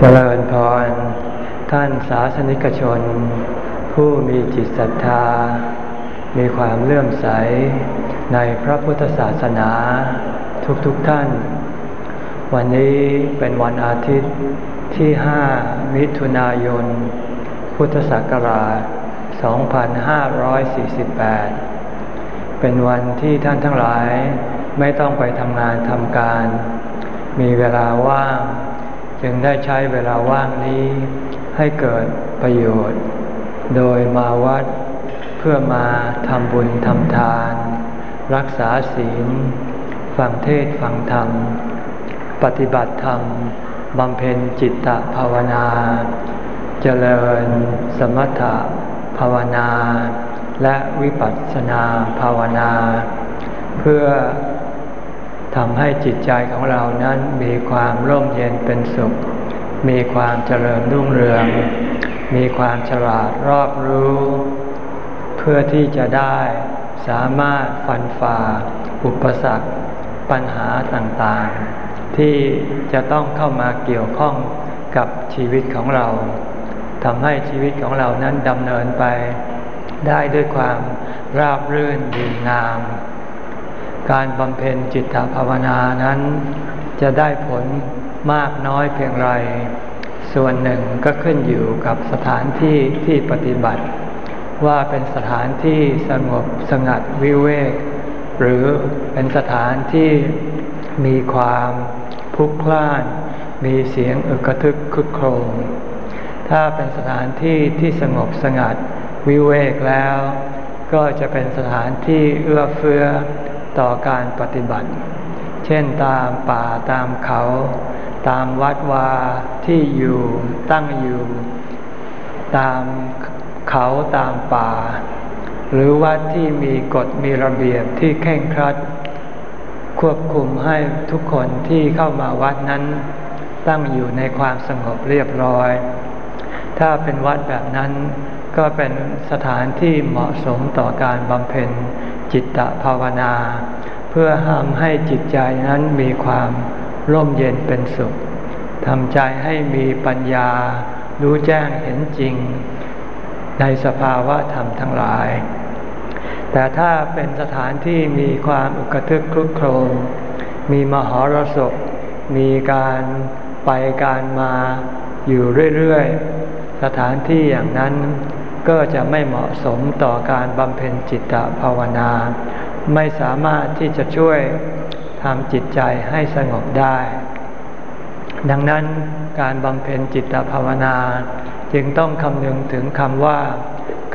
เจริญพร ท่านสาสนิกชน ผู้มีจิตศรัทธา มีความเลื่อมใสในพระพุทธศาสนาทุกๆทท่าน วันนี้เป็นวันอาทิตย์ที่ 5 มิถุนายน พุทธศักราช 2548 เป็นวันที่ท่านทั้งหลายไม่ต้องไปทำงานทำการ มีเวลาว่าง จึงได้ใช้เวลาว่างนี้ให้เกิดประโยชน์ โดยมาวัดเพื่อมาทำบุญทำทาน รักษาศีล ฟังเทศฟังธรรม ปฏิบัติธรรมบำเพ็ญจิตตภาวนา เจริญสมถะภาวนา และวิปัสสนาภาวนา เพื่อ ทำให้จิตใจของเรานั้นมีความร่มเย็นเป็นสุข มีความเจริญรุ่งเรือง มีความฉลาดรอบรู้ เพื่อที่จะได้สามารถฟันฝ่า อุปสรรค ปัญหาต่างๆ ที่จะต้องเข้ามาเกี่ยวข้องกับชีวิตของเราทำให้ชีวิตของเรานั้นดำเนินไป ได้ด้วยความราบรื่นดีงาม การบำเพ็ญจิตภาวนานั้น จะได้ผลมากน้อยเพียงไร ส่วนหนึ่งก็ขึ้นอยู่กับสถานที่ที่ปฏิบัติ ว่าเป็นสถานที่สงบสงัดวิเวก หรือเป็นสถานที่มีความพลุกพล่าน มีเสียงอึกทึกคึกโครมถ้าเป็นสถานที่ที่สงบสงัดวิเวกแล้ว ก็จะเป็นสถานที่เอื้อเฟื้อ ต่อการปฏิบัติ เช่นตามป่าตามเขา ตามวัดวาที่อยู่ตั้งอยู่ ตามเขาตามป่า หรือวัดที่มีกฎมีระเบียบที่เข่งครัด ควบคุมให้ทุกคนที่เข้ามาวัดนั้น ตั้งอยู่ในความสงบเรียบร้อย ถ้าเป็นวัดแบบนั้นก็เป็นสถานที่เหมาะสมต่อการบำเพ็ญ จิตตภาวนา เพื่อทำให้จิตใจนั้นมีความร่มเย็นเป็นสุขทำใจให้มีปัญญา รู้แจ้งเห็นจริง ในสภาวะธรรมทั้งหลาย แต่ถ้าเป็นสถานที่มีความอุกทึกคลุกโครมมีมหรสพมีการไปการมาอยู่เรื่อยๆ สถานที่อย่างนั้น ก็จะไม่เหมาะสมต่อการบำเพ็ญจิตตภาวนา ไม่สามารถที่จะช่วยทำจิตใจให้สงบได้ ดังนั้นการบำเพ็ญจิตตภาวนา จึงต้องคำนึงถึงคำว่า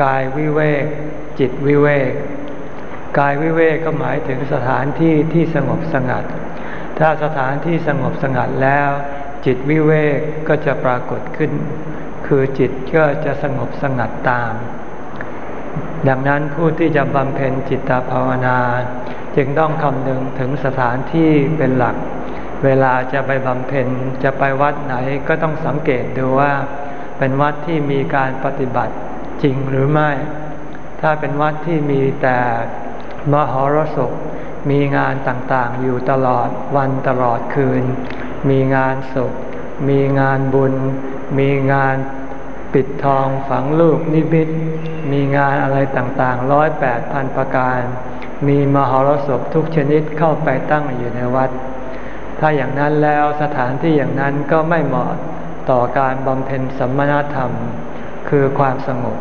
กายวิเวก จิตวิเวก กายวิเวกก็หมายถึงสถานที่ที่สงบสงัด ถ้าสถานที่สงบสงัดแล้ว จิตวิเวกก็จะปรากฏขึ้น คือจิตก็จะสงบสงัดตาม ดังนั้นผู้ที่จะบำเพ็ญจิตภาวนา จึงต้องคำนึงถึงสถานที่เป็นหลัก เวลาจะไปบำเพ็ญจะไปวัดไหนก็ต้องสังเกตดูว่า เป็นวัดที่มีการปฏิบัติจริงหรือไม่ ถ้าเป็นวัดที่มีแต่มหรสพมีงานต่างๆ อยู่ตลอดวันตลอดคืน มีงานศพมีงานบุญ มีงาน ปิดทองฝังลูกนิบิตมีงานอะไรต่างๆร้อยแปดพันประการ มีมหรสพทุกชนิดเข้าไปตั้งอยู่ในวัด ถ้าอย่างนั้นแล้วสถานที่อย่างนั้นก็ไม่เหมาะต่อการบำเพ็ญสัมมนาธรรม คือความสงบ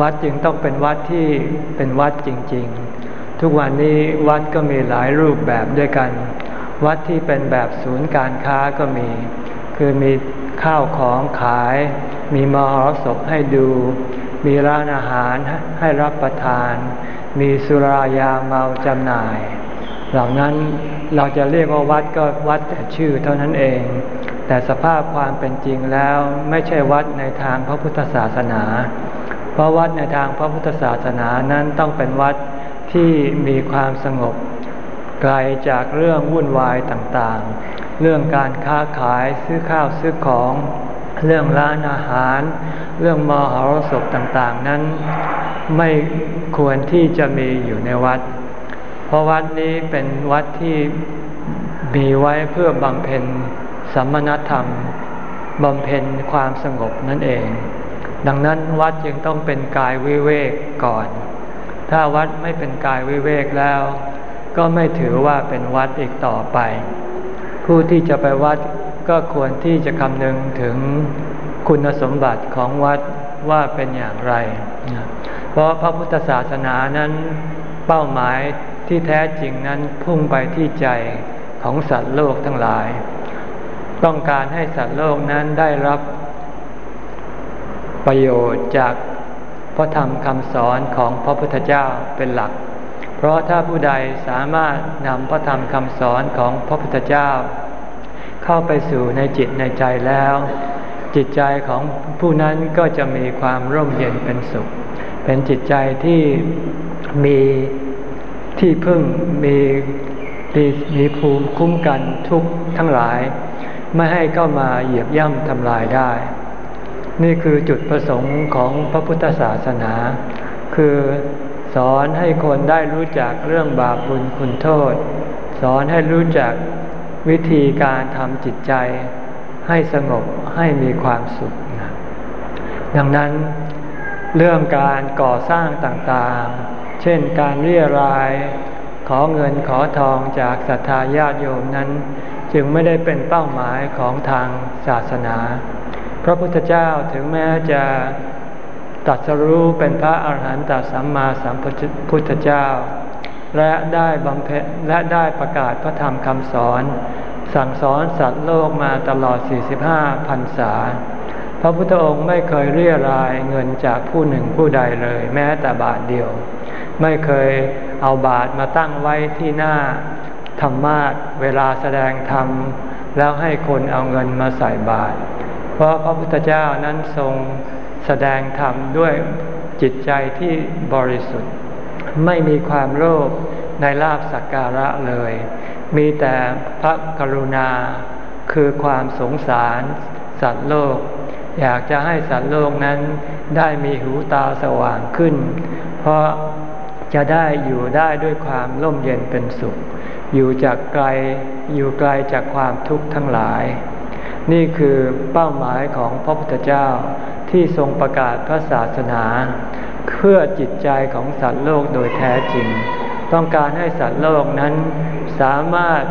วัดจึงต้องเป็นวัดที่เป็นวัดจริง ๆ ทุกวันนี้วัดก็มีหลายรูปแบบด้วยกัน วัดที่เป็นแบบศูนย์การค้าก็มี คือมี ข้าวของขาย มีมหรสพให้ดู มีร้านอาหารให้รับประทาน มีสุรายาเมาจำหน่าย เหล่านั้นเราจะเรียกว่าวัดก็วัดแต่ชื่อเท่านั้นเอง แต่สภาพความเป็นจริงแล้วไม่ใช่วัดในทางพระพุทธศาสนา เพราะวัดในทางพระพุทธศาสนานั้นต้องเป็นวัดที่มีความสงบ ไกลจากเรื่องวุ่นวายต่าง เรื่องการค้าขายซื้อข้าวซื้อของ เรื่องร้านอาหาร เรื่องมหรสพต่างๆนั้น ไม่ควรที่จะมีอยู่ในวัด เพราะวัดนี้เป็นวัดที่มีไว้เพื่อบำเพ็ญสัมมณธรรมบำเพ็ญความสงบนั่นเอง ดังนั้นวัดจึงต้องเป็นกายวิเวกก่อน ถ้าวัดไม่เป็นกายวิเวกแล้ว ก็ไม่ถือว่าเป็นวัดอีกต่อไป ผู้ที่จะไปวัดก็ควรที่จะคำนึงถึงคุณสมบัติของวัดว่าเป็นอย่างไร เพราะพระพุทธศาสนานั้นเป้าหมายที่แท้จริงนั้นพุ่งไปที่ใจของสัตว์โลกทั้งหลาย ต้องการให้สัตว์โลกนั้นได้รับประโยชน์จากพระธรรมคำสอนของพระพุทธเจ้าเป็นหลัก เพราะถ้าผู้ใดสามารถนำพระธรรมคำสอนของพระพุทธเจ้า เข้าไปสู่ในจิตในใจแล้ว จิตใจของผู้นั้นก็จะมีความร่มเย็นเป็นสุข เป็นจิตใจที่มีที่พึ่งมีมีภูมิคุ้มกันทุกทั้งหลาย ไม่ให้เข้ามาเหยียบย่ำทำลายได้ นี่คือจุดประสงค์ของพระพุทธศาสนา คือ สอนให้คนได้รู้จักเรื่องบาปบุญคุณโทษ สอนให้รู้จักวิธีการทำจิตใจ ให้สงบให้มีความสุข ดังนั้นเรื่องการก่อสร้างต่างๆ เช่นการเรียราย ขอเงินขอทองจากศรัทธาญาติโยมนั้น จึงไม่ได้เป็นเป้าหมายของทางศาสนา พระพุทธเจ้าถึงแม้จะ ตัดสรู้เป็นพระอาหารหันตสัมมาสัมพุทธเจ้า และได้บำเพ็ญและได้ประกาศพระธรรมคำสอน สั่งสอนสัตว์โลกมาตลอด 45พรรษา พระพุทธองค์ไม่เคยเรียรายเงินจากผู้หนึ่งผู้ใดเลย แม้แต่บาทเดียว ไม่เคยเอาบาทมาตั้งไว้ที่หน้าธรรมาทเวลาแสดงธรรม แล้วให้คนเอาเงินมาใส่บาทเพราะพระพุทธเจ้านั้นทรง แสดงธรรมด้วยจิตใจที่บริสุทธิ์ ไม่มีความโลภในลาบสักการะเลย มีแต่พระกรุณาคือความสงสารสัตว์โลก อยากจะให้สัตว์โลกนั้นได้มีหูตาสว่างขึ้น เพราะจะได้อยู่ได้ด้วยความร่มเย็นเป็นสุข อยู่จากไกลอยู่ไกลจากความทุกข์ทั้งหลาย นี่คือเป้าหมายของพระพุทธเจ้า ที่ทรงประกาศพระศาสนา เพื่อจิตใจของสัตว์โลกโดยแท้จริง ต้องการให้สัตว์โลกนั้นสามารถ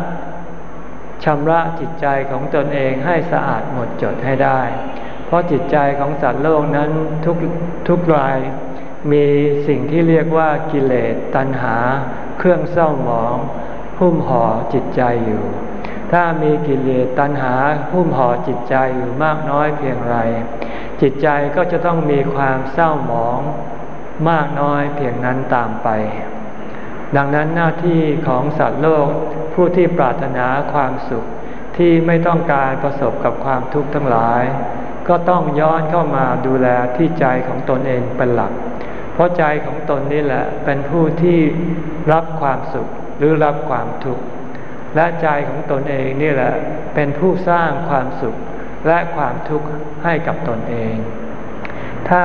ชำระจิตใจของตนเองให้สะอาดหมดจดให้ได้ เพราะจิตใจของสัตว์โลกนั้นทุกทุกรายมีสิ่งที่เรียกว่ากิเลสตัณหา เครื่องเศร้าหมองหุ้มห่อจิตใจอยู่ ถ้ามีกิเลสตัณหาหุ้มห่อจิตใจอยู่มากน้อยเพียงไร จิตใจก็จะต้องมีความเศร้าหมองมากน้อยเพียงนั้นตามไป ดังนั้นหน้าที่ของสัตว์โลกผู้ที่ปรารถนาความสุขที่ไม่ต้องการประสบกับความทุกข์ทั้งหลาย ก็ต้องย้อนเข้ามาดูแลที่ใจของตนเองเป็นหลัก เพราะใจของตนนี่แหละเป็นผู้ที่รับความสุขหรือรับความทุกข์และใจของตนเองนี่แหละเป็นผู้สร้างความสุข และความทุกข์ให้กับตนเอง ถ้า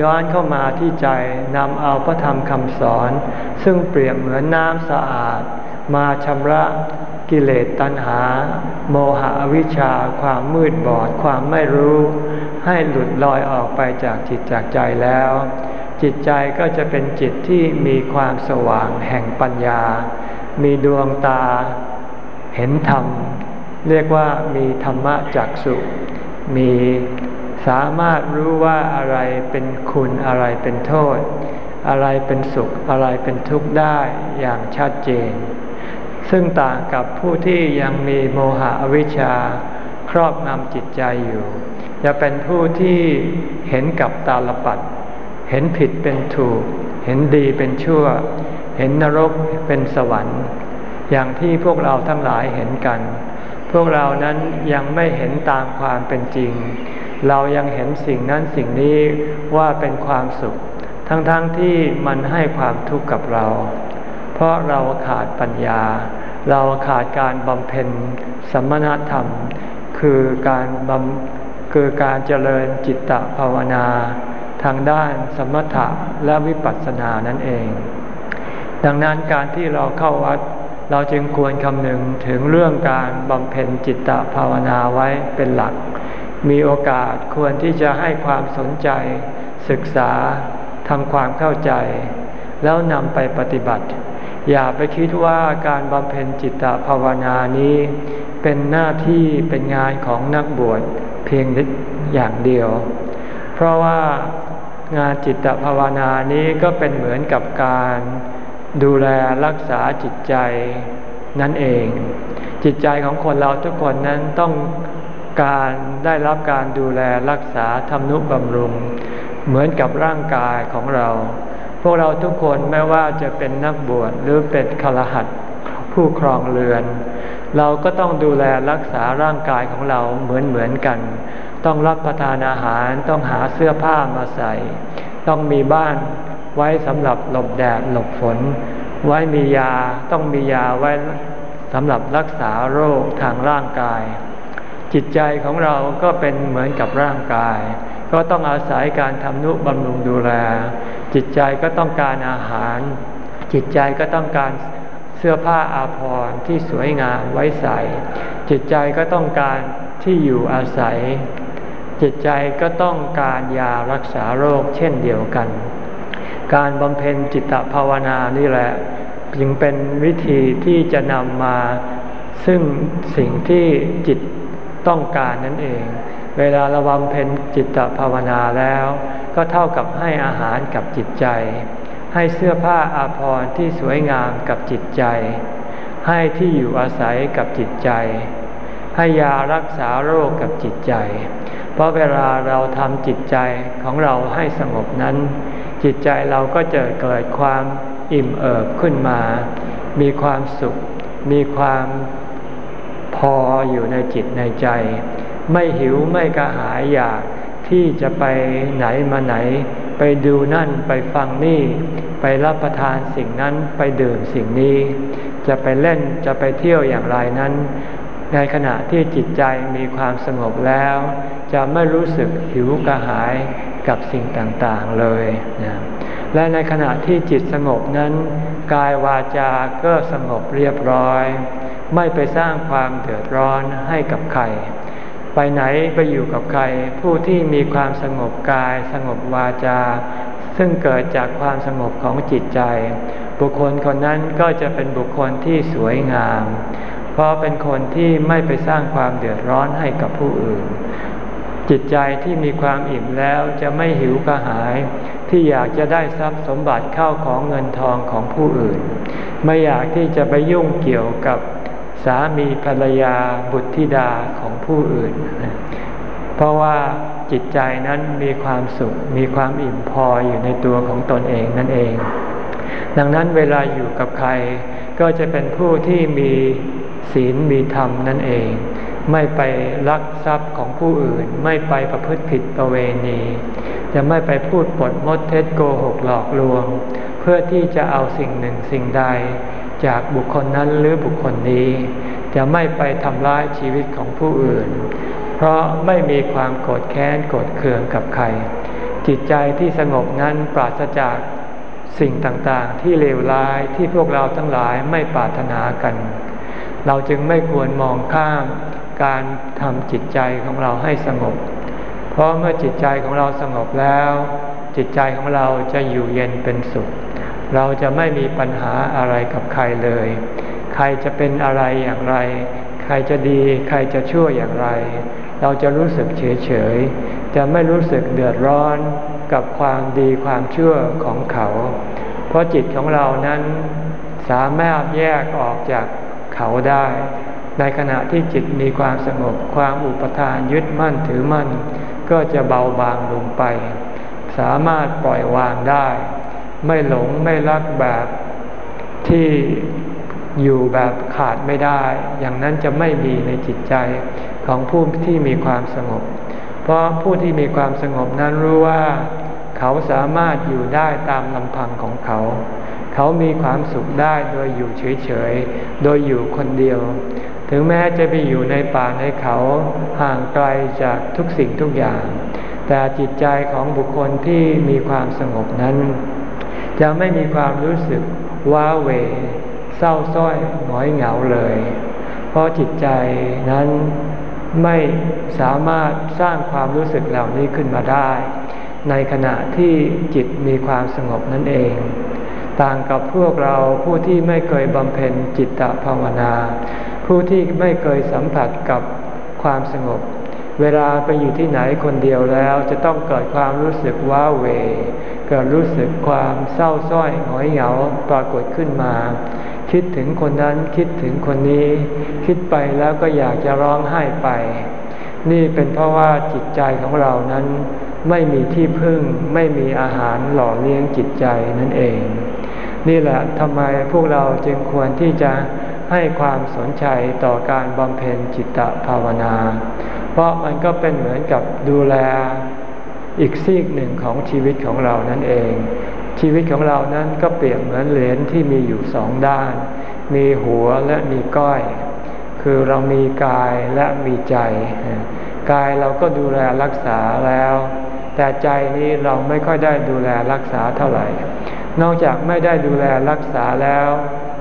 ย้อนเข้ามาที่ใจนำเอาพระธรรมคำสอน ซึ่งเปรียบเหมือนน้ำสะอาด มาชำระกิเลสตัณหา โมหะวิชา ความมืดบอด ความไม่รู้ ให้หลุดลอยออกไปจากจิตจากใจแล้ว จิตใจก็จะเป็นจิตที่มีความสว่างแห่งปัญญา มีดวงตา เห็นธรรม เรียกว่ามีธรรมะจักสุมีสามารถรู้ว่าอะไรเป็นคุณอะไรเป็นโทษ อะไรเป็นสุขอะไรเป็นทุกข์ได้อย่างชัดเจน ซึ่งต่างกับผู้ที่ยังมีโมหะอวิชชาครอบงำจิตใจอยู่ จะเป็นผู้ที่เห็นกับตาลปัด เห็นผิดเป็นถูก เห็นดีเป็นชั่ว เห็นนรกเป็นสวรรค์ อย่างที่พวกเราทั้งหลายเห็นกัน พวกเรานั้นยังไม่เห็นตามความเป็นจริง เรายังเห็นสิ่งนั้นสิ่งนี้ว่าเป็นความสุข ทั้งๆทที่มันให้ความทุกข์กับเรา เพราะเราขาดปัญญา เราขาดการบำเพ็ญสมณธรรม คือการบำคือการเจริญจิตตภาวนา ทางด้านสมถะและวิปัสสนานั่นเอง ดังนั้นการที่เราเข้าวัด เราจึงควรคำนึงถึงเรื่องการบำเพ็ญจิตตภาวนาไว้เป็นหลัก มีโอกาสควรที่จะให้ความสนใจ ศึกษาทำความเข้าใจ แล้วนำไปปฏิบัติ อย่าไปคิดว่าการบำเพ็ญจิตตภาวนานี้ เป็นหน้าที่เป็นงานของนักบวชเพียงอย่างเดียว เพราะว่างานจิตภาวนานี้ก็เป็นเหมือนกับการ ดูแลรักษาจิตใจนั่นเอง จิตใจของคนเราทุกคนนั้นต้องการได้รับการดูแลรักษาทำนุบำรุง เหมือนกับร่างกายของเรา พวกเราทุกคนไม่ว่าจะเป็นนักบวชหรือเป็นคารหัดผู้ครองเรือน เราก็ต้องดูแลรักษาร่างกายของเราเหมือนเหมือนกัน ต้องรับประทานอาหารต้องหาเสื้อผ้ามาใส่ ต้องมีบ้าน ไว้สำหรับหลบแดดหลบฝน ไว้มียาต้องมียาไว้สำหรับรักษาโรคทางร่างกาย จิตใจของเราก็เป็นเหมือนกับร่างกาย ก็ต้องอาศัยการทำนุบำรุงดูแล จิตใจก็ต้องการอาหาร จิตใจก็ต้องการเสื้อผ้าอาภรณ์ที่สวยงามไว้ใส่ จิตใจก็ต้องการที่อยู่อาศัย จิตใจก็ต้องการยารักษาโรคเช่นเดียวกัน การบำเพ็ญจิตภาวนานี่แหละจึงเป็นวิธีที่จะนำมาซึ่งสิ่งที่จิตต้องการนั่นเอง เวลาเราบำเพ็ญจิตภาวนาแล้ว ก็เท่ากับให้อาหารกับจิตใจ ให้เสื้อผ้าอาภรณ์ที่สวยงามกับจิตใจ ให้ที่อยู่อาศัยกับจิตใจ ให้ยารักษาโรคกับจิตใจ เพราะเวลาเราทำจิตใจของเราให้สงบนั้น จิตใจเราก็จะเกิดความอิ่มเอิบขึ้นมา มีความสุข มีความพออยู่ในจิตในใจ ไม่หิวไม่กระหายอยากที่จะไปไหนมาไหน ไปดูนั่นไปฟังนี่ ไปรับประทานสิ่งนั้นไปดื่มสิ่งนี้ จะไปเล่นจะไปเที่ยวอย่างไรนั้น ในขณะที่จิตใจมีความสงบแล้ว จะไม่รู้สึกหิวกระหาย กับสิ่งต่างๆเลยนะและในขณะที่จิตสงบนั้น กายวาจาก็สงบเรียบร้อย ไม่ไปสร้างความเดือดร้อนให้กับใคร ไปไหนไปอยู่กับใคร ผู้ที่มีความสงบกาย สงบวาจา ซึ่งเกิดจากความสงบของจิตใจ บุคคลคนนั้นก็จะเป็นบุคคลที่สวยงาม เพราะเป็นคนที่ไม่ไปสร้างความเดือดร้อนให้กับผู้อื่น จิตใจที่มีความอิ่มแล้วจะไม่หิวกระหาย ที่อยากจะได้ทรัพย์สมบัติเข้าของเงินทองของผู้อื่น ไม่อยากที่จะไปยุ่งเกี่ยวกับสามีภรรยาบุตรธิดาของผู้อื่น เพราะว่าจิตใจนั้นมีความสุข มีความอิ่มพออยู่ในตัวของตนเองนั่นเอง ดังนั้นเวลาอยู่กับใครก็จะเป็นผู้ที่มีศีลมีธรรมนั่นเอง ไม่ไปลักทรัพย์ของผู้อื่น ไม่ไปประพฤติผิดประเวณี จะไม่ไปพูดปดมดเท็จโกหกหลอกลวง เพื่อที่จะเอาสิ่งหนึ่งสิ่งใด จากบุคคลนั้นหรือบุคคลนี้ จะไม่ไปทำร้ายชีวิตของผู้อื่น เพราะไม่มีความโกรธแค้นโกรธเคืองกับใคร จิตใจที่สงบนั้นปราศจากสิ่งต่างๆ ที่เลวร้ายที่พวกเราทั้งหลายไม่ปรารถนากัน เราจึงไม่ควรมองข้าม การทำจิตใจของเราให้สงบ เพราะเมื่อจิตใจของเราสงบแล้ว จิตใจของเราจะอยู่เย็นเป็นสุข เราจะไม่มีปัญหาอะไรกับใครเลย ใครจะเป็นอะไรอย่างไร ใครจะดี ใครจะชั่วอย่างไร เราจะรู้สึกเฉยเฉยจะไม่รู้สึกเดือดร้อนกับความดีความชั่วของเขา เพราะจิตของเรานั้นสามารถแยกออกจากเขาได้ ในขณะที่จิตมีความสงบความอุปทานยึดมั่นถือมั่น ก็จะเบาบางลงไป สามารถปล่อยวางได้ ไม่หลงไม่รักแบบที่อยู่แบบขาดไม่ได้ อย่างนั้นจะไม่มีในจิตใจของผู้ที่มีความสงบ เพราะผู้ที่มีความสงบนั้นรู้ว่าเขาสามารถอยู่ได้ตามลำพังของเขา เขามีความสุขได้โดยอยู่เฉยๆ โดยอยู่คนเดียว ถึงแม้จะไปอยู่ในป่าในเขาห่างไกลจากทุกสิ่งทุกอย่าง แต่จิตใจของบุคคลที่มีความสงบนั้น จะไม่มีความรู้สึกว้าเวเศร้าส้อยหงอยเหงาเลย เพราะจิตใจนั้นไม่สามารถสร้างความรู้สึกเหล่านี้ขึ้นมาได้ ในขณะที่จิตมีความสงบนั่นเอง ต่างกับพวกเราผู้ที่ไม่เคยบำเพ็ญจิตตภาวนา ผู้ที่ไม่เคยสัมผัสกับความสงบ เวลาไปอยู่ที่ไหนคนเดียวแล้วจะต้องเกิดความรู้สึกว้าเว เกิดรู้สึกความเศร้าส้อยหงอยเหงาปรากฏขึ้นมา คิดถึงคนนั้นคิดถึงคนนี้ คิดไปแล้วก็อยากจะร้องไห้ไป นี่เป็นเพราะว่าจิตใจของเรานั้นไม่มีที่พึ่งไม่มีอาหารหล่อเลี้ยงจิตใจนั่นเอง นี่แหละทำไมพวกเราจึงควรที่จะ ให้ความสนใจต่อการบำเพ็ญจิตตภาวนา เพราะมันก็เป็นเหมือนกับดูแลอีกซีกหนึ่งของชีวิตของเรานั่นเอง ชีวิตของเรานั้นก็เปรียบเหมือนเหรียญที่มีอยู่สองด้าน มีหัวและมีก้อย คือเรามีกายและมีใจ กายเราก็ดูแลรักษาแล้ว แต่ใจนี้เราไม่ค่อยได้ดูแลรักษาเท่าไหร่ นอกจากไม่ได้ดูแลรักษาแล้ว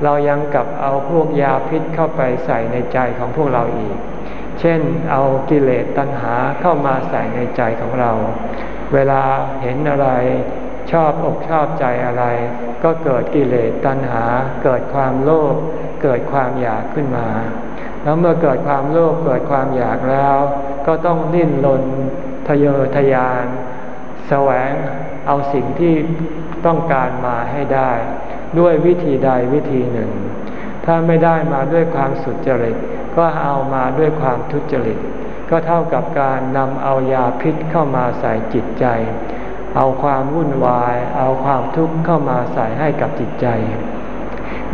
เรายังกลับเอาพวกยาพิษเข้าไปใส่ในใจของพวกเราอีก เช่นเอากิเลสตัณหาเข้ามาใส่ในใจของเรา เวลาเห็นอะไรชอบอกชอบใจอะไร ก็เกิดกิเลสตัณหา เกิดความโลภเกิดความอยากขึ้นมา แล้วเมื่อเกิดความโลภเกิดความอยากแล้ว ก็ต้องดิ้นรนทะเยอทะยาน แสวงเอาสิ่งที่ต้องการมาให้ได้ ด้วยวิธีใดวิธีหนึ่ง ถ้าไม่ได้มาด้วยความสุจริต ก็เอามาด้วยความทุจริต ก็เท่ากับการนำเอายาพิษเข้ามาใส่จิตใจ เอาความวุ่นวาย เอาความทุกข์เข้ามาใส่ให้กับจิตใจ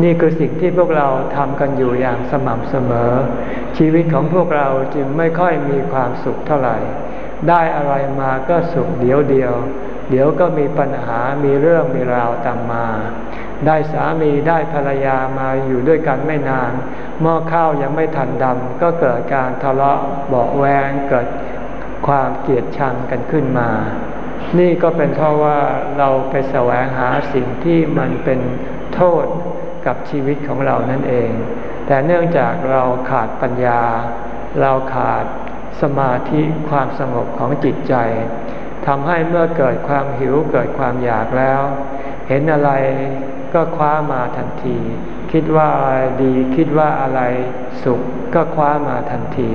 นี่คือสิ่งที่พวกเราทำกันอยู่อย่างสม่ำเสมอ ชีวิตของพวกเราจึงไม่ค่อยมีความสุขเท่าไหร่ ได้อะไรมาก็สุขเดียวเดียว เดี๋ยวก็มีปัญหามีเรื่องมีราวตามมา ได้สามีได้ภรรยามาอยู่ด้วยกันไม่นาน หม้อข้าวยังไม่ทันดำก็เกิดการทะเลาะเบาแวงเกิดความเกลียดชังกันขึ้นมา นี่ก็เป็นเพราะว่าเราไปแสวงหาสิ่งที่มันเป็นโทษกับชีวิตของเรานั่นเอง แต่เนื่องจากเราขาดปัญญา เราขาดสมาธิความสงบของจิตใจทำให้เมื่อเกิดความหิวเกิดความอยากแล้ว เห็นอะไรก็คว้ามาทันที คิดว่าอะไรดีคิดว่าอะไรสุขก็คว้ามาทันที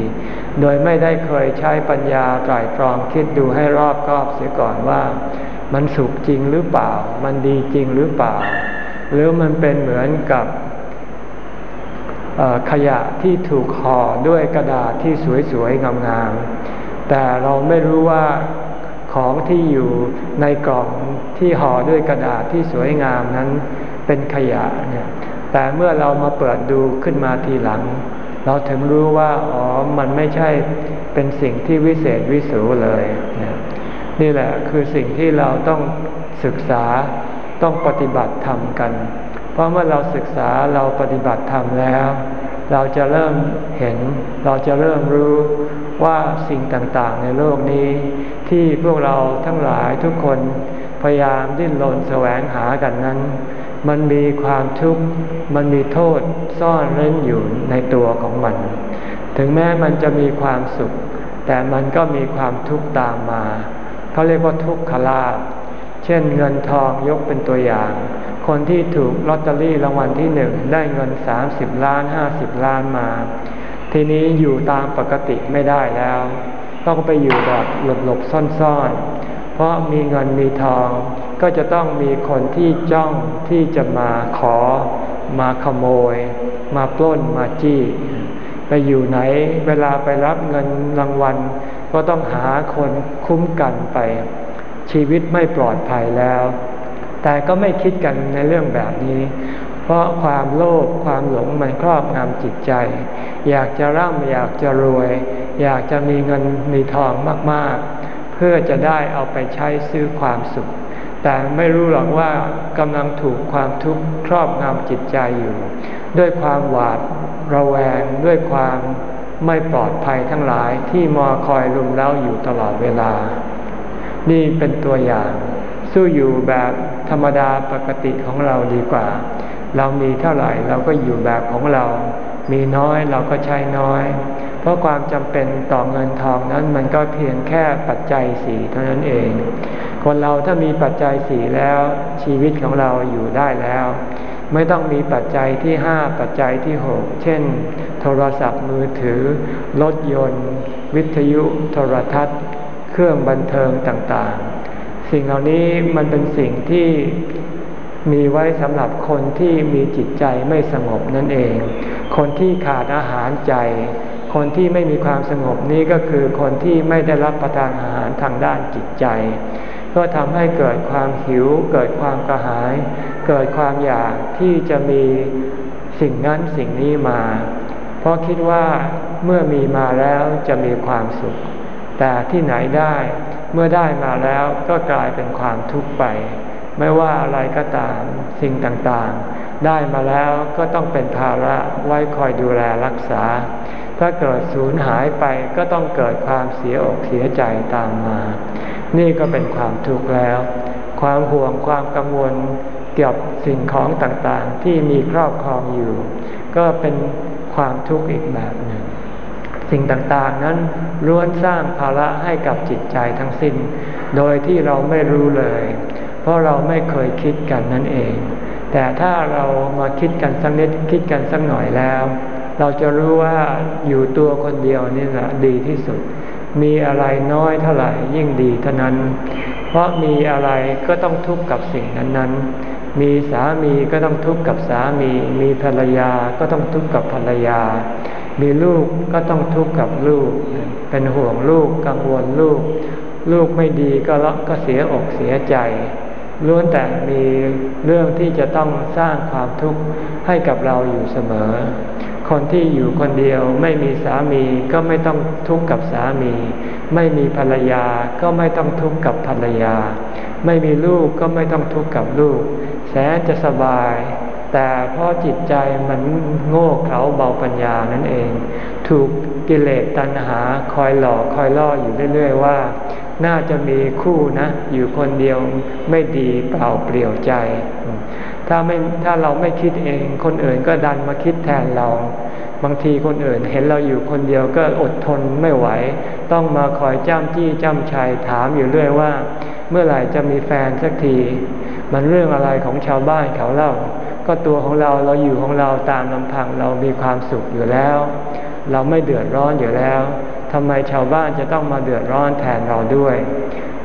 โดยไม่ได้เคยใช้ปัญญาไตรตรองคิดดูให้รอบคอบเสียก่อนว่า มันสุขจริงหรือเปล่า มันดีจริงหรือเปล่า หรือมันเป็นเหมือนกับขยะที่ถูกห่อด้วยกระดาษที่สวยๆงามๆแต่เราไม่รู้ว่า ของที่อยู่ในกล่องที่ห่อด้วยกระดาษที่สวยงามนั้นเป็นขยะเนี่ยแต่เมื่อเรามาเปิดดูขึ้นมาทีหลัง เราถึงรู้ว่าอ๋อมันไม่ใช่เป็นสิ่งที่วิเศษวิสูเลยนี่แหละคือสิ่งที่เราต้องศึกษาต้องปฏิบัติธรรมกัน เพราะเมื่อเราศึกษาเราปฏิบัติธรรมแล้ว เราจะเริ่มเห็น เราจะเริ่มรู้ ว่าสิ่งต่างๆ ในโลกนี้ ที่พวกเราทั้งหลายทุกคนพยายามดิ้นรนแสวงหากันนั้น มันมีความทุกข์มันมีโทษซ่อนเร้นอยู่ในตัวของมัน ถึงแม้มันจะมีความสุข แต่มันก็มีความทุกข์ตามมาเขาเรียกว่าทุกขลาภเช่นเงินทองยกเป็นตัวอย่าง คนที่ถูกลอตเตอรี่รางวัลที่หนึ่งได้เงินสามสิบล้านห้าสิบล้านมา ทีนี้อยู่ตามปกติไม่ได้แล้ว ต้องไปอยู่แบบหลบหลบซ่อนๆ เพราะมีเงินมีทอง ก็จะต้องมีคนที่จ้องที่จะมาขอ มาขโมย มาปล้นมาจี้ ไปอยู่ไหนเวลาไปรับเงินรางวัล ก็ต้องหาคนคุ้มกันไป ชีวิตไม่ปลอดภัยแล้ว แต่ก็ไม่คิดกันในเรื่องแบบนี้ เพราะความโลภความหลงมันครอบงำจิตใจ อยากจะร่ำอยากจะรวย อยากจะมีเงินมีทองมากๆ เพื่อจะได้เอาไปใช้ซื้อความสุข แต่ไม่รู้หรอกว่ากำลังถูกความทุกข์ครอบงำจิตใจอยู่ ด้วยความหวาดระแวงด้วยความไม่ปลอดภัยทั้งหลายที่มอคอยลุมเล้าอยู่ตลอดเวลา นี่เป็นตัวอย่าง สู้อยู่แบบธรรมดาปกติของเราดีกว่า เรามีเท่าไหร่เราก็อยู่แบบของเรา มีน้อยเราก็ใช้น้อย เพราะความจำเป็นต่อเงินทองนั้นมันก็เพียงแค่ปัจจัยสี่เท่านั้นเอง คนเราถ้ามีปัจจัยสี่แล้ว ชีวิตของเราอยู่ได้แล้ว ไม่ต้องมีปัจจัยที่ห้าปัจจัยที่หกเช่น โทรศัพท์มือถือ รถยนต์ วิทยุ โทรทัศน์ เครื่องบันเทิงต่างๆ สิ่งเหล่านี้มันเป็นสิ่งที่ มีไว้สำหรับคนที่มีจิตใจไม่สงบนั่นเอง คนที่ขาดอาหารใจ คนที่ไม่มีความสงบนี้ก็คือคนที่ไม่ได้รับประทานอาหารทางด้านจิตใจ ก็ทำให้เกิดความหิว เกิดความกระหาย เกิดความอยากที่จะมีสิ่งนั้นสิ่งนี้มา เพราะคิดว่าเมื่อมีมาแล้วจะมีความสุข แต่ที่ไหนได้ เมื่อได้มาแล้วก็กลายเป็นความทุกข์ไป ไม่ว่าอะไรก็ตามสิ่งต่างๆ ได้มาแล้วก็ต้องเป็นภาระไว้คอยดูแลรักษา ถ้าเกิดสูญหายไปก็ต้องเกิดความเสียอกเสียใจตามมา นี่ก็เป็นความทุกข์แล้ว ความห่วงความกังวลเกี่ยวกับสิ่งของต่างๆ ที่มีครอบครองอยู่ ก็เป็นความทุกข์อีกแบบหนึ่งสิ่งต่างๆนั้นล้วนสร้างภาระให้กับจิตใจทั้งสิ้น โดยที่เราไม่รู้เลย เพราะเราไม่เคยคิดกันนั่นเอง แต่ถ้าเรามาคิดกันสักนิดคิดกันสักหน่อยแล้ว เราจะรู้ว่าอยู่ตัวคนเดียวนี่แหละดีที่สุด มีอะไรน้อยเท่าไหร่ยิ่งดีเท่านั้น เพราะมีอะไรก็ต้องทุกข์กับสิ่งนั้นๆ มีสามีก็ต้องทุกข์กับสามี มีภรรยาก็ต้องทุกข์กับภรรยา มีลูกก็ต้องทุกข์กับลูก เป็นห่วงลูกกังวลลูกลูกไม่ดีก็ละก็เสียอกเสียใจ ล้วนแต่มีเรื่องที่จะต้องสร้างความทุกข์ให้กับเราอยู่เสมอ คนที่อยู่คนเดียวไม่มีสามีก็ไม่ต้องทุกข์กับสามี ไม่มีภรรยาก็ไม่ต้องทุกข์กับภรรยา ไม่มีลูกก็ไม่ต้องทุกข์กับลูก แสนจะสบาย แต่เพราะจิตใจมันโง่เขลาเบาปัญญานั่นเอง ถูกกิเลสตัณหาคอยหลอกคอยล่ออยู่เรื่อย ๆ ว่า น่าจะมีคู่นะ อยู่คนเดียวไม่ดีเปล่าเปลี่ยวใจ ถ้าไม่ถ้าเราไม่คิดเองคนอื่นก็ดันมาคิดแทนเรา บางทีคนอื่นเห็นเราอยู่คนเดียวก็อดทนไม่ไหว ต้องมาคอยจ้ำจี้จ้ำชัยถามอยู่เรื่อยว่า เมื่อไหร่จะมีแฟนสักที มันเรื่องอะไรของชาวบ้านเขาเล่า ก็ตัวของเราเราอยู่ของเราตามลำพังเรามีความสุขอยู่แล้ว เราไม่เดือดร้อนอยู่แล้ว ทำไมชาวบ้านจะต้องมาเดือดร้อนแทนเราด้วย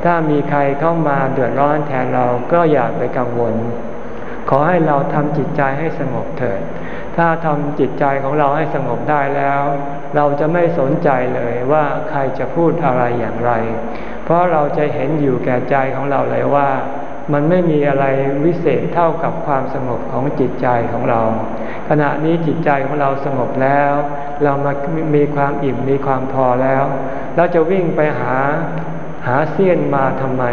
ถ้ามีใครเข้ามาเดือดร้อนแทนเราก็อย่าไปกังวล ขอให้เราทำจิตใจให้สงบเถิด ถ้าทำจิตใจของเราให้สงบได้แล้ว เราจะไม่สนใจเลยว่าใครจะพูดอะไรอย่างไร เพราะเราจะเห็นอยู่แก่ใจของเราเลยว่ามันไม่มีอะไรวิเศษเท่ากับความสงบของจิตใจของเรา ขณะนี้จิตใจของเราสงบแล้ว เรามามีความอิ่มมีความพอแล้ว เราจะวิ่งไปหาหาเสี้ยนมาทำไม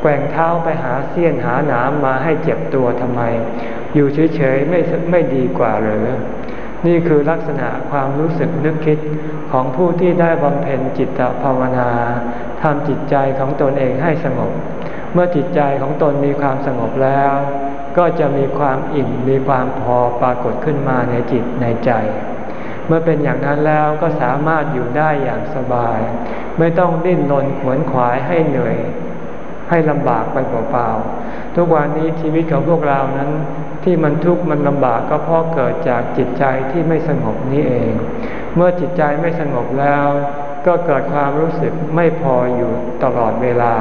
แกว่งเท้าไปหาเสี้ยนหาหนามมาให้เจ็บตัวทำไม อยู่เฉยๆไม่ไม่ดีกว่าหรือ นี่คือลักษณะความรู้สึกนึกคิดของผู้ที่ได้บำเพ็ญจิตภาวนาทำจิตใจของตนเองให้สงบ เมื่อจิตใจของตนมีความสงบแล้ว ก็จะมีความอิ่มมีความพอปรากฏขึ้นมาในจิตในใจ มื่อเป็นอย่างนั้นแล้วก็สามารถอยู่ได้อย่างสบาย ไม่ต้องดิ้นรนขวนขวายให้เหนื่อย ให้ลำบากไปเปล่าๆทุกวันนี้ชีวิตของพวกเรานั้น ที่มันทุกข์มันลำบากก็เพราะเกิดจากจิตใจที่ไม่สงบนี้เอง เมื่อจิตใจไม่สงบแล้ว ก็เกิดความรู้สึกไม่พออยู่ตลอดเวลา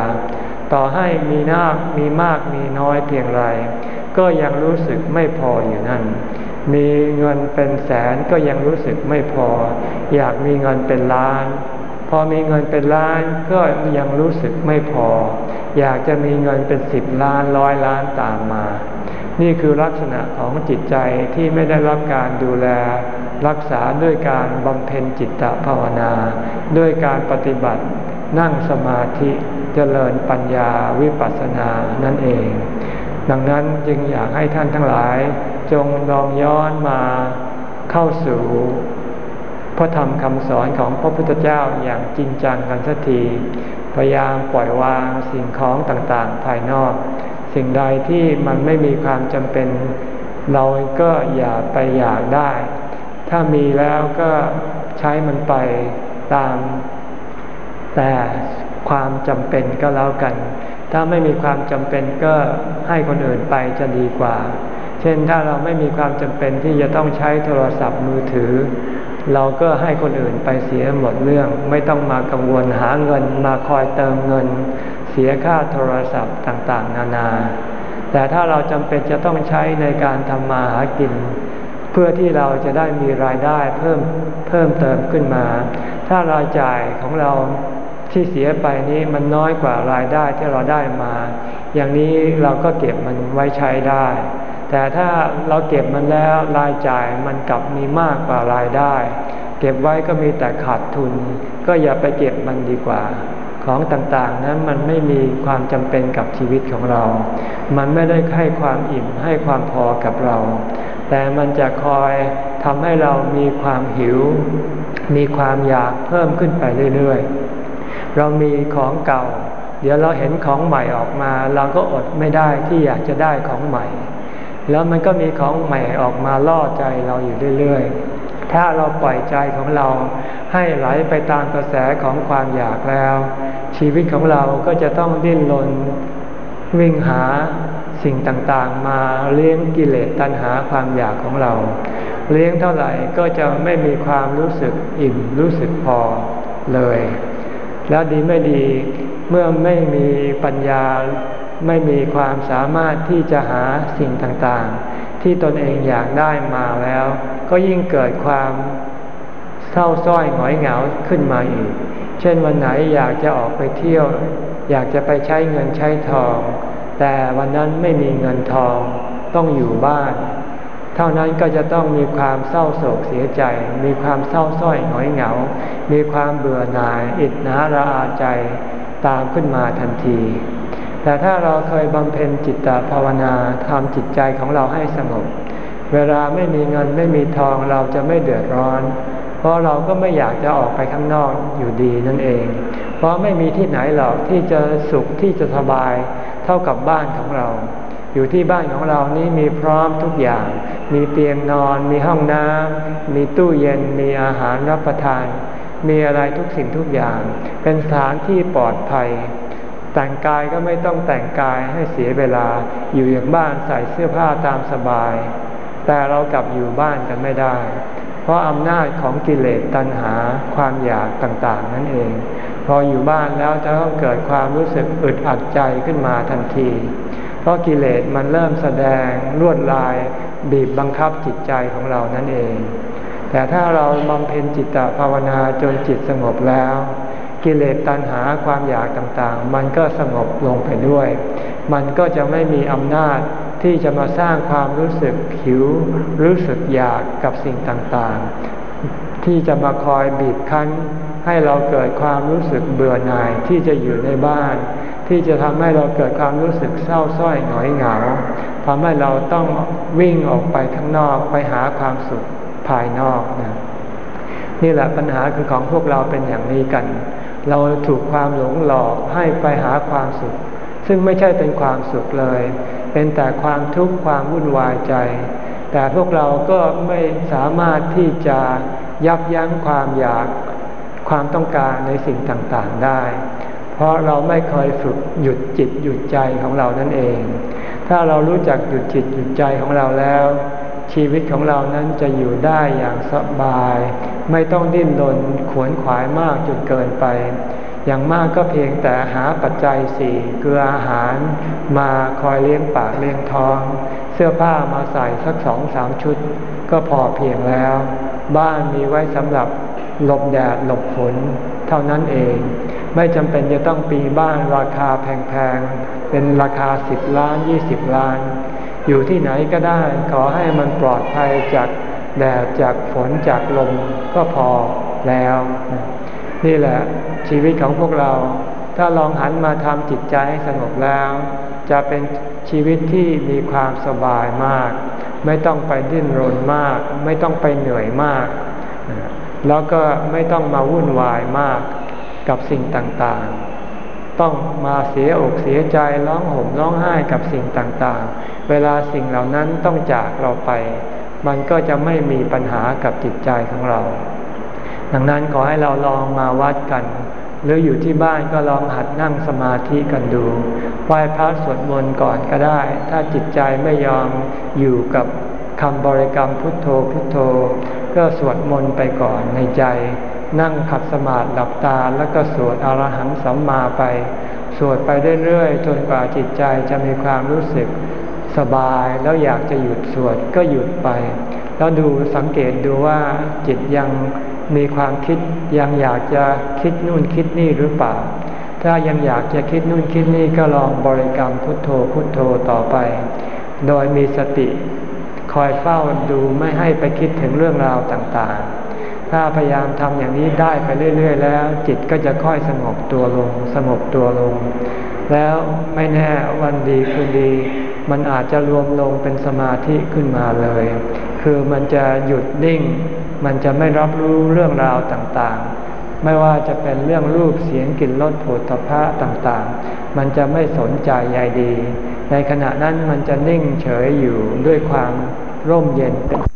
ต่อให้มีนาคมีมากมีน้อยเพียงไร ก็ยังรู้สึกไม่พออยู่นั่น มีเงินเป็นแสนก็ยังรู้สึกไม่พอ อยากมีเงินเป็นล้าน พอมีเงินเป็นล้านก็ยังรู้สึกไม่พอ อยากจะมีเงินเป็นสิบล้านร้อยล้านตามมา นี่คือลักษณะของจิตใจที่ไม่ได้รับการดูแล รักษาด้วยการบำเพ็ญจิตตภาวนา ด้วยการปฏิบัตินั่งสมาธิเจริญปัญญาวิปัสสนานั่นเอง ดังนั้นจึงอยากให้ท่านทั้งหลาย จงลองย้อนมาเข้าสู่พระธรรมคำสอนของพระพุทธเจ้าอย่างจริงจังกันสักที พยายามปล่อยวางสิ่งของต่างๆ ภายนอก สิ่งใดที่มันไม่มีความจำเป็น เราก็อย่าไปอยากได้ ถ้ามีแล้วก็ใช้มันไปตาม แต่ความจำเป็นก็แล้วกัน ถ้าไม่มีความจำเป็นก็ให้คนอื่นไปจะดีกว่า เช่นถ้าเราไม่มีความจำเป็นที่จะต้องใช้โทรศัพท์มือถือ เราก็ให้คนอื่นไปเสียหมดเรื่อง ไม่ต้องมากังวลหาเงินมาคอยเติมเงิน เสียค่าโทรศัพท์ต่างๆ นานา แต่ถ้าเราจำเป็นจะต้องใช้ในการทำมาหากิน เพื่อที่เราจะได้มีรายได้เพิ่มเพิ่มเติมขึ้นมา ถ้ารายจ่ายของเราที่เสียไปนี้มันน้อยกว่ารายได้ที่เราได้มา อย่างนี้เราก็เก็บมันไว้ใช้ได้ แต่ถ้าเราเก็บมันแล้วรายจ่ายมันกลับมีมากกว่ารายได้ เก็บไว้ก็มีแต่ขาดทุน ก็อย่าไปเก็บมันดีกว่า ของต่างๆนั้นมันไม่มีความจำเป็นกับชีวิตของเรา มันไม่ได้ให้ความอิ่มให้ความพอกับเรา แต่มันจะคอยทำให้เรามีความหิว มีความอยากเพิ่มขึ้นไปเรื่อยๆ เรามีของเก่า เดี๋ยวเราเห็นของใหม่ออกมา เราก็อดไม่ได้ที่อยากจะได้ของใหม่ แล้วมันก็มีของใหม่ออกมาล่อใจเราอยู่เรื่อยๆ ถ้าเราปล่อยใจของเราให้ไหลไปตามกระแสของความอยากแล้ว ชีวิตของเราก็จะต้องดิ้นรนวิ่งหาสิ่งต่างๆ มาเลี้ยงกิเลสตัณหาความอยากของเรา เลี้ยงเท่าไหร่ก็จะไม่มีความรู้สึกอิ่มรู้สึกพอเลย แล้วดีไม่ดีเมื่อไม่มีปัญญา ไม่มีความสามารถที่จะหาสิ่งต่างๆ ที่ตนเองอยากได้มาแล้ว ก็ยิ่งเกิดความเศร้าส้อยหงอยเหงาขึ้นมาอีก เช่นวันไหนอยากจะออกไปเที่ยว อยากจะไปใช้เงินใช้ทอง แต่วันนั้นไม่มีเงินทองต้องอยู่บ้าน เท่านั้นก็จะต้องมีความเศร้าโศกเสียใจ มีความเศร้าส้อยหงอยเหงา มีความเบื่อหน่าย อิจนาระอาใจตามขึ้นมาทันที แต่ถ้าเราเคยบำเพ็ญจิตตภาวนาทำจิตใจของเราให้สงบ เวลาไม่มีเงินไม่มีทองเราจะไม่เดือดร้อน เพราะเราก็ไม่อยากจะออกไปข้างนอกอยู่ดีนั่นเอง เพราะไม่มีที่ไหนหรอกที่จะสุขที่จะสบายเท่ากับบ้านของเรา อยู่ที่บ้านของเรานี้มีพร้อมทุกอย่าง มีเตียงนอน มีห้องน้ำมีตู้เย็น มีอาหารรับประทาน มีอะไรทุกสิ่งทุกอย่าง เป็นสถานที่ปลอดภัย แต่งกายก็ไม่ต้องแต่งกายให้เสียเวลาอยู่อย่างบ้านใส่เสื้อผ้าตามสบาย แต่เรากลับอยู่บ้านกันไม่ได้ เพราะอำนาจของกิเลสตัณหาความอยากต่างๆ นั่นเอง พออยู่บ้านแล้วจะต้องเกิดความรู้สึกอึดอัดใจขึ้นมาทันที เพราะกิเลสมันเริ่มแสดงลวดลายบีบบังคับจิตใจของเรานั่นเอง แต่ถ้าเราบำเพ็ญจิตตภาวนาจนจิตสงบแล้ว กิเลสตัณหาความอยากต่างๆ มันก็สงบลงไปด้วย มันก็จะไม่มีอำนาจที่จะมาสร้างความรู้สึกหิว รู้สึกอยากกับสิ่งต่างๆ ที่จะมาคอยบีบคั้น ให้เราเกิดความรู้สึกเบื่อหน่ายที่จะอยู่ในบ้าน ที่จะทำให้เราเกิดความรู้สึกเศร้าส้อยหงอยเหงาทำให้เราต้องวิ่งออกไปข้างนอกไปหาความสุขภายนอกนะนี่แหละปัญหาคือของพวกเราเป็นอย่างนี้กัน เราถูกความหลงหลอกให้ไปหาความสุข ซึ่งไม่ใช่เป็นความสุขเลย เป็นแต่ความทุกข์ความวุ่นวายใจ แต่พวกเราก็ไม่สามารถที่จะยับยั้งความอยากความต้องการในสิ่งต่างๆได้ เพราะเราไม่เคยฝึกหยุดจิตหยุดใจของเรานั่นเอง ถ้าเรารู้จักหยุดจิตหยุดใจของเราแล้ว ชีวิตของเรานั้นจะอยู่ได้อย่างสบาย ไม่ต้องดิ้นรนขวนขวายมากจนเกินไป อย่างมากก็เพียงแต่หาปัจจัยสี่คืออาหารมาคอยเลี้ยงปากเลี้ยงท้อง เสื้อผ้ามาใส่สักสองสามชุด ก็พอเพียงแล้ว บ้านมีไว้สำหรับหลบแดดหลบฝนเท่านั้นเอง ไม่จำเป็นจะต้องปีบ้านราคาแพงๆเป็นราคาสิบล้านยี่สิบล้าน อยู่ที่ไหนก็ได้ ขอให้มันปลอดภัยจากแดดจากฝนจากลมก็พอแล้ว นี่แหละชีวิตของพวกเรา ถ้าลองหันมาทำจิตใจให้สงบแล้ว จะเป็นชีวิตที่มีความสบายมาก ไม่ต้องไปดิ้นรนมาก ไม่ต้องไปเหนื่อยมาก แล้วก็ไม่ต้องมาวุ่นวายมากกับสิ่งต่างๆ ต้องมาเสียอกเสียใจร้องห่มร้องไห้กับสิ่งต่างๆ เวลาสิ่งเหล่านั้นต้องจากเราไป มันก็จะไม่มีปัญหากับจิตใจของเรา ดังนั้นขอให้เราลองมาวัดกัน หรืออยู่ที่บ้านก็ลองหัดนั่งสมาธิกันดูไหว้พระสวดมนต์ก่อนก็ได้ ถ้าจิตใจไม่ยอมอยู่กับคำบริกรรมพุทโธพุทโธ ก็สวดมนต์ไปก่อนในใจ นั่งขัดสมาธิหลับตาแล้วก็สวดอรหังสัมมาไป สวดไปเรื่อยๆจนกว่าจิตใจจะมีความรู้สึก สบายแล้วอยากจะหยุดสวดก็หยุดไป แล้วดูสังเกตดูว่าจิตยังมีความคิดยังอยากจะคิดนู่นคิดนี่หรือเปล่า ถ้ายังอยากจะคิดนู่นคิดนี่ก็ลองบริกรรมพุทโธพุทโธต่อไป โดยมีสติ คอยเฝ้าดูไม่ให้ไปคิดถึงเรื่องราวต่างๆ ถ้าพยายามทำอย่างนี้ได้ไปเรื่อย ๆ แล้ว จิตก็จะค่อยสงบตัวลง สงบตัวลง แล้วไม่แน่วันดีคืนดี มันอาจจะรวมลงเป็นสมาธิขึ้นมาเลย คือมันจะหยุดนิ่ง มันจะไม่รับรู้เรื่องราวต่างๆ ไม่ว่าจะเป็นเรื่องรูปเสียงกลิ่นรสผลตภะต่างๆ มันจะไม่สนใจใยดี ในขณะนั้นมันจะนิ่งเฉยอยู่ด้วยความร่มเย็นเป็น